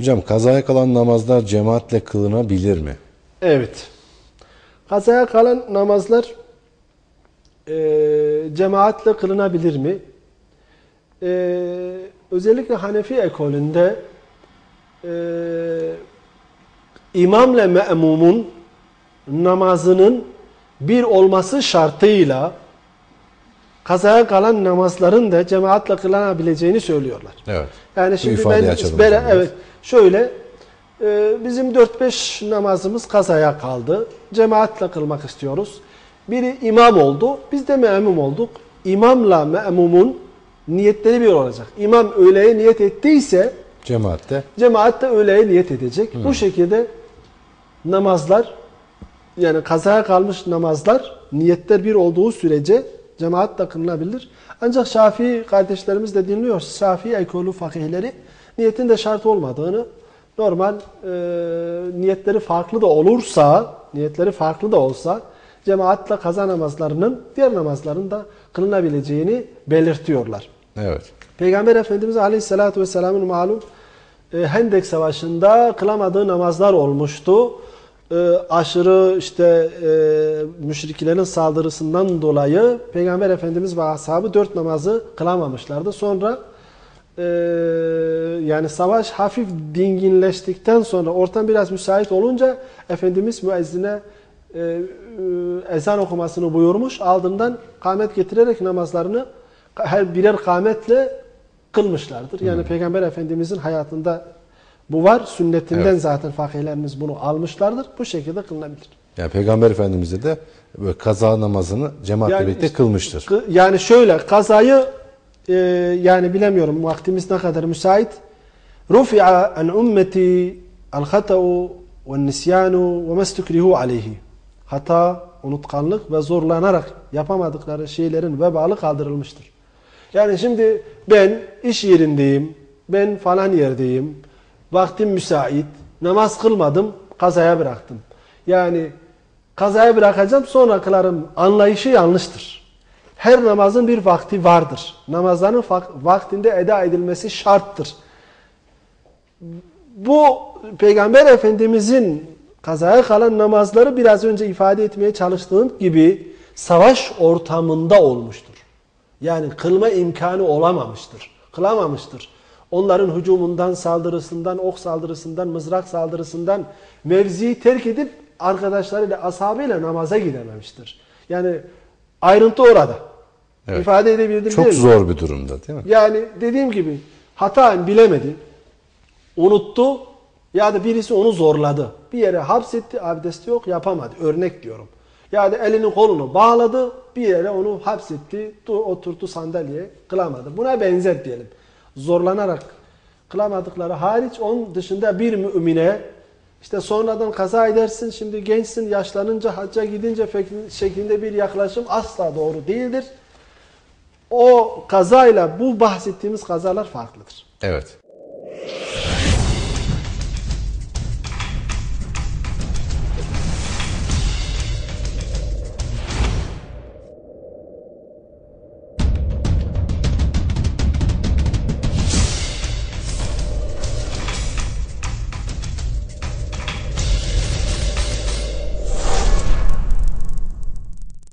Hocam kazaya kalan namazlar cemaatle kılınabilir mi? Evet. Kazaya kalan namazlar e, cemaatle kılınabilir mi? E, özellikle Hanefi ekolünde e, imamla me'mumun namazının bir olması şartıyla kazaya kalan namazların da cemaatle kılınabileceğini söylüyorlar. Evet. Yani şimdi ben biraz. evet şöyle e, bizim 4-5 namazımız kazaya kaldı. Cemaatle kılmak istiyoruz. Biri imam oldu. Biz de memum olduk. İmamla memumun niyetleri bir olacak. İmam öğleye niyet ettiyse Cemaatte cemaat de öğleye niyet edecek. Hmm. Bu şekilde namazlar yani kazaya kalmış namazlar niyetler bir olduğu sürece cemaat da kılınabilir. Ancak Şafii kardeşlerimiz de dinliyor. Şafii ekolü fakihleri niyetin de şart olmadığını normal e, niyetleri farklı da olursa niyetleri farklı da olsa cemaatle kaza namazlarının diğer namazların da kılınabileceğini belirtiyorlar. evet. Peygamber Efendimiz Aleyhisselatü Vesselam'ın malum e, Hendek Savaşı'nda kılamadığı namazlar olmuştu. E, aşırı işte e, müşriklerin saldırısından dolayı Peygamber Efendimiz ve ashabı dört namazı kılamamışlardı. Sonra e, yani savaş hafif dinginleştikten sonra ortam biraz müsait olunca Efendimiz müezzine e, e, ezan okumasını buyurmuş. Ardından kâmet getirerek namazlarını her birer kâmetle kılmışlardır. Yani Peygamber Efendimizin hayatında bu var. Sünnetinden Evet. zaten fakihlerimiz bunu almışlardır. Bu şekilde kılınabilir. Yani Peygamber Efendimiz de böyle kaza namazını cemaatle Yani birlikte işte- kılmıştır. Kı- Yani şöyle kazayı e, yani bilemiyorum vaktimiz ne kadar müsait. Rufi'a an ummeti al hata'u ve nisyanu ve mestukrihu aleyhi. Hata, unutkanlık ve zorlanarak yapamadıkları şeylerin vebalı kaldırılmıştır. Yani şimdi ben iş yerindeyim, ben falan yerdeyim, vaktim müsait, namaz kılmadım, kazaya bıraktım. Yani kazaya bırakacağım sonra kılarım anlayışı yanlıştır. Her namazın bir vakti vardır. Namazların vaktinde eda edilmesi şarttır. Bu Peygamber Efendimizin kazaya kalan namazları biraz önce ifade etmeye çalıştığım gibi savaş ortamında olmuştur. Yani kılma imkanı olamamıştır. Kılamamıştır. Onların hücumundan, saldırısından, ok saldırısından, mızrak saldırısından mevziyi terk edip arkadaşlarıyla, ashabıyla namaza gidememiştir. Yani ayrıntı orada. Evet. İfade edebildim Çok değil mi? zor bir durumda değil mi? Yani dediğim gibi hata bilemedi, unuttu ya da birisi onu zorladı. Bir yere hapsetti, abdesti yok yapamadı. Örnek diyorum. Ya da elini kolunu bağladı, bir yere onu hapsetti, tu- oturttu sandalyeye, kılamadı. Buna benzer diyelim. Zorlanarak kılamadıkları hariç onun dışında bir mümine işte sonradan kaza edersin, şimdi gençsin, yaşlanınca hacca gidince şeklinde bir yaklaşım asla doğru değildir. O kazayla bu bahsettiğimiz kazalar farklıdır. Evet.